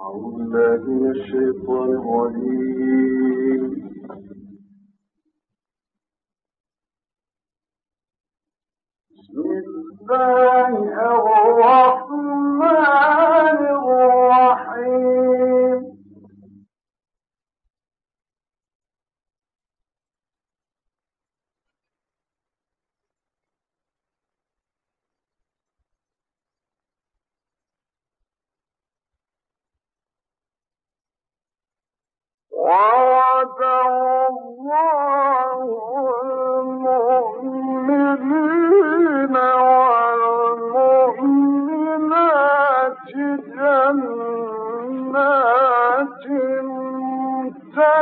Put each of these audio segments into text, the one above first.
أعوذ الشيطان الرجيم. بسم الله الرحمن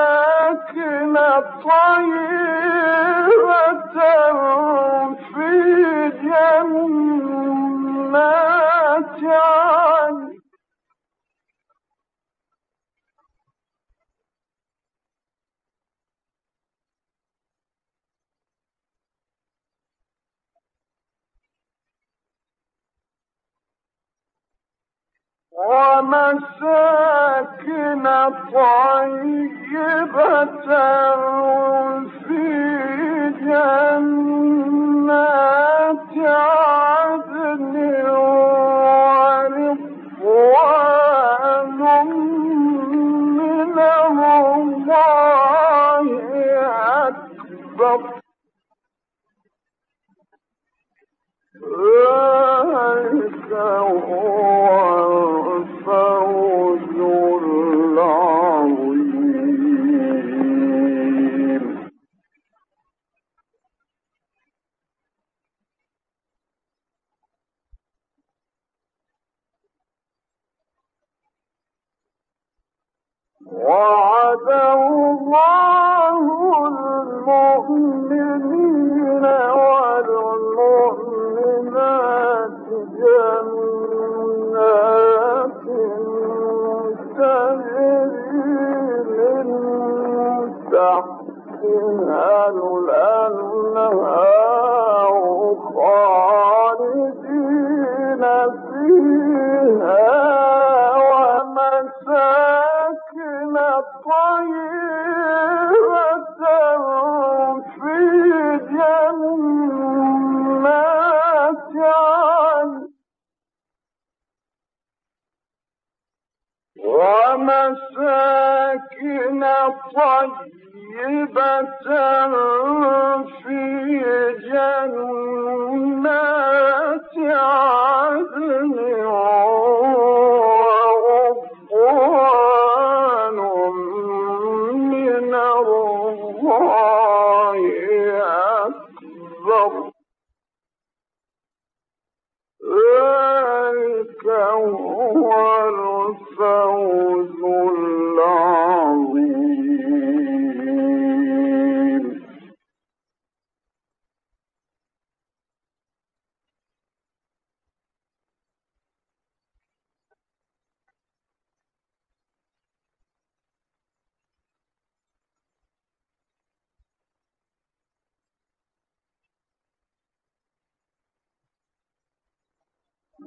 ومساكن طيبة في جنات عدن ومساكن طيبة في جنات عدن ورضوان من الله أكبر.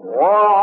Whoa.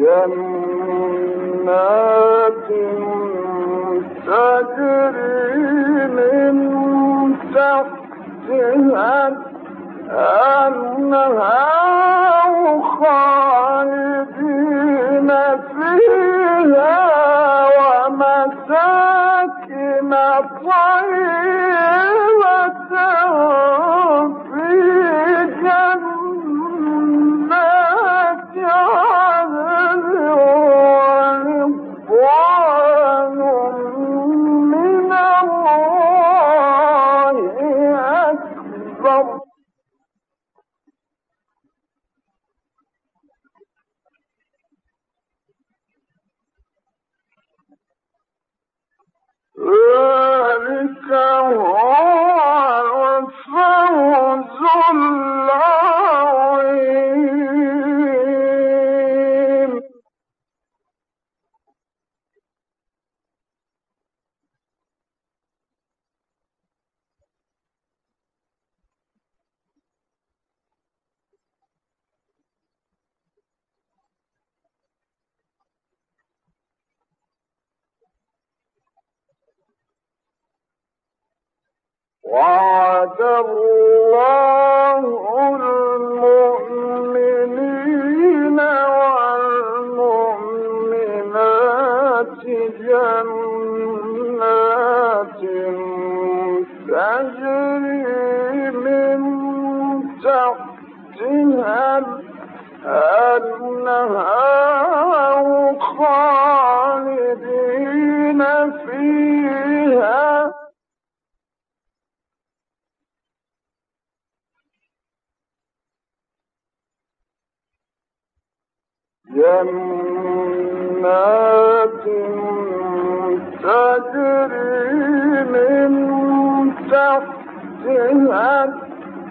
جنات تجري من خالدين فيها. جنات تجري من تحتها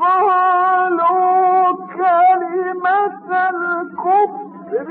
قالوا كلمة الكفر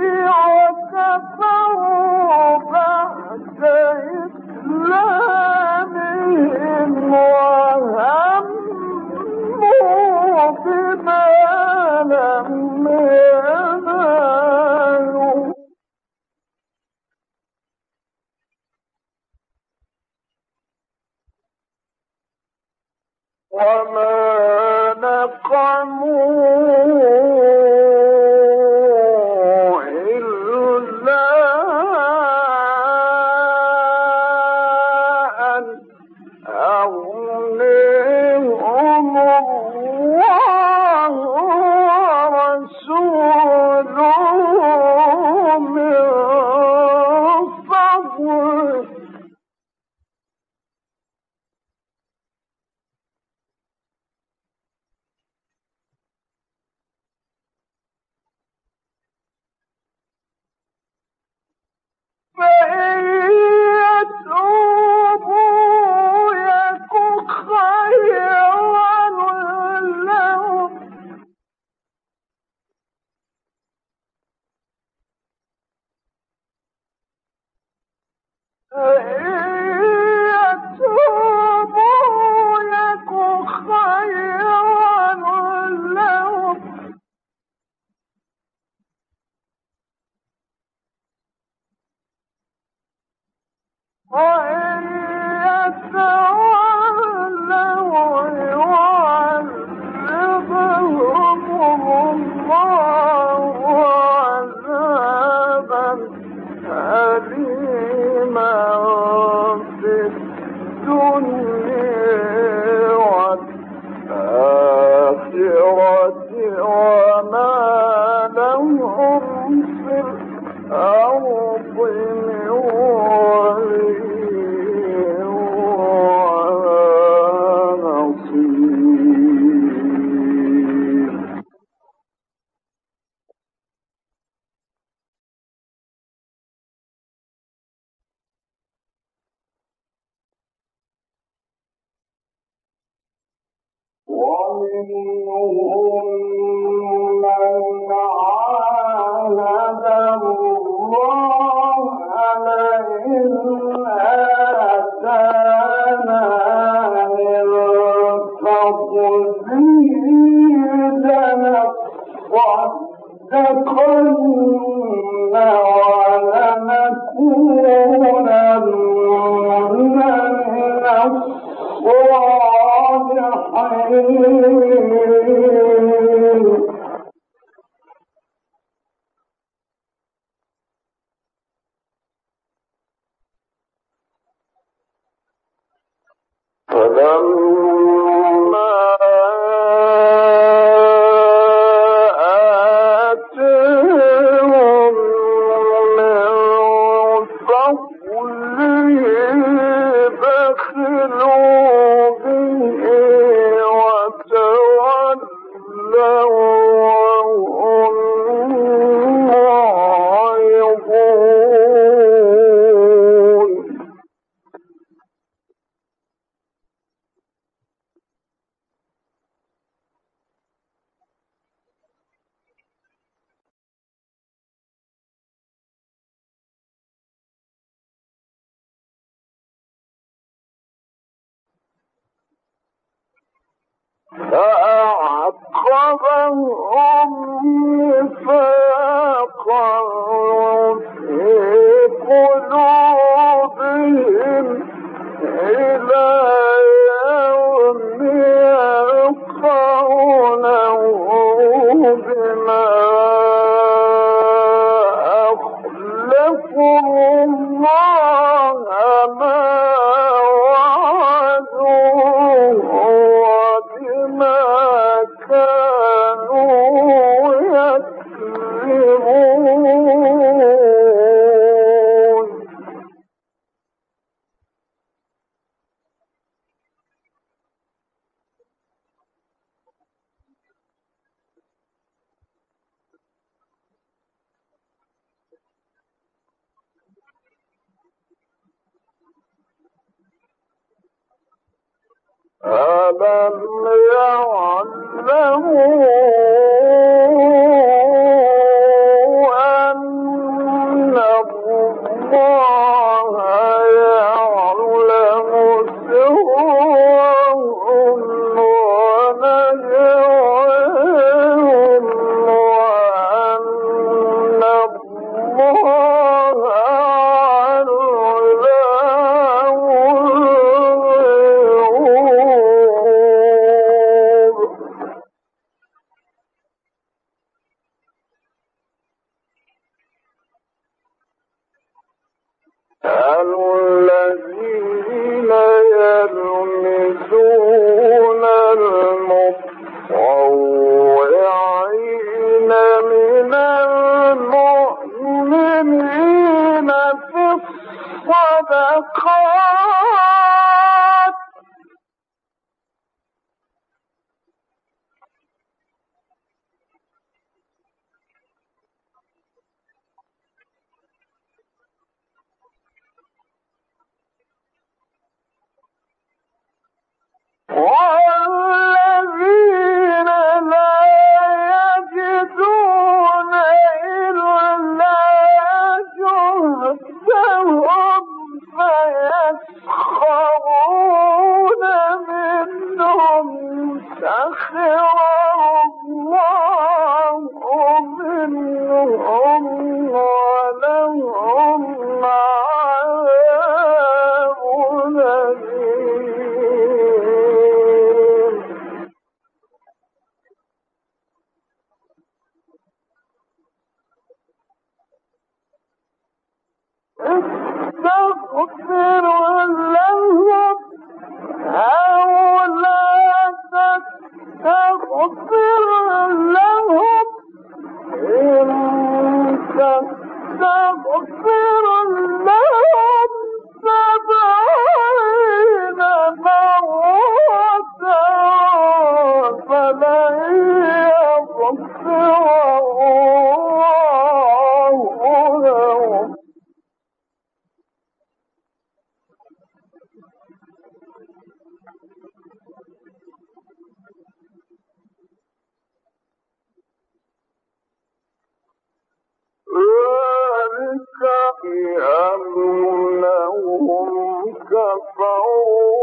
Oh, ومنهم العالمين 好。بأنهم كفروا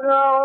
Oh, no.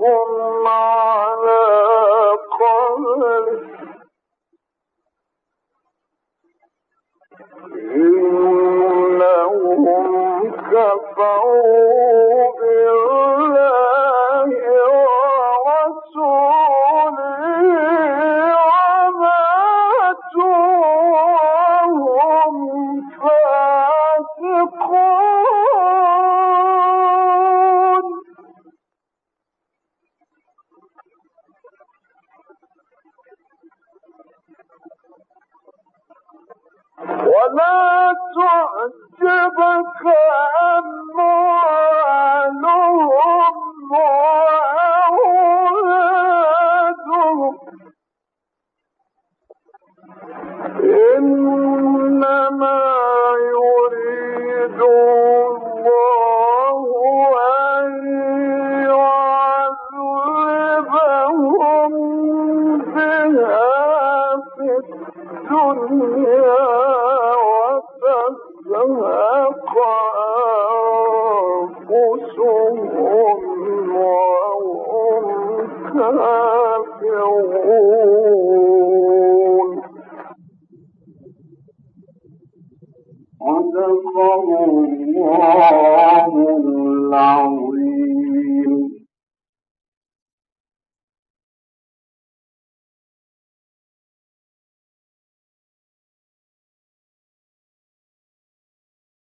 ولا